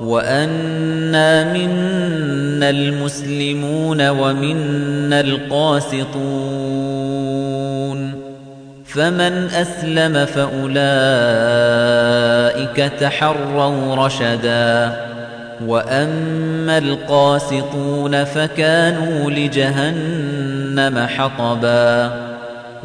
وأنا منا المسلمون ومنا القاسطون فمن أسلم فأولئك تحروا رشدا وأما القاسطون فكانوا لجهنم حطبا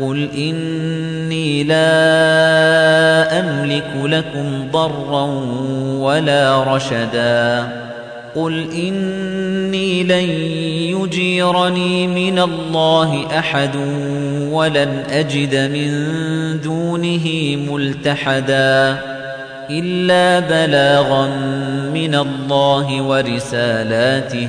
قل إني لا أملك لكم ضرا ولا رشدا. قل إني لن يجيرني من الله أحد ولن أجد من دونه ملتحدا إلا بلاغا من الله ورسالاته.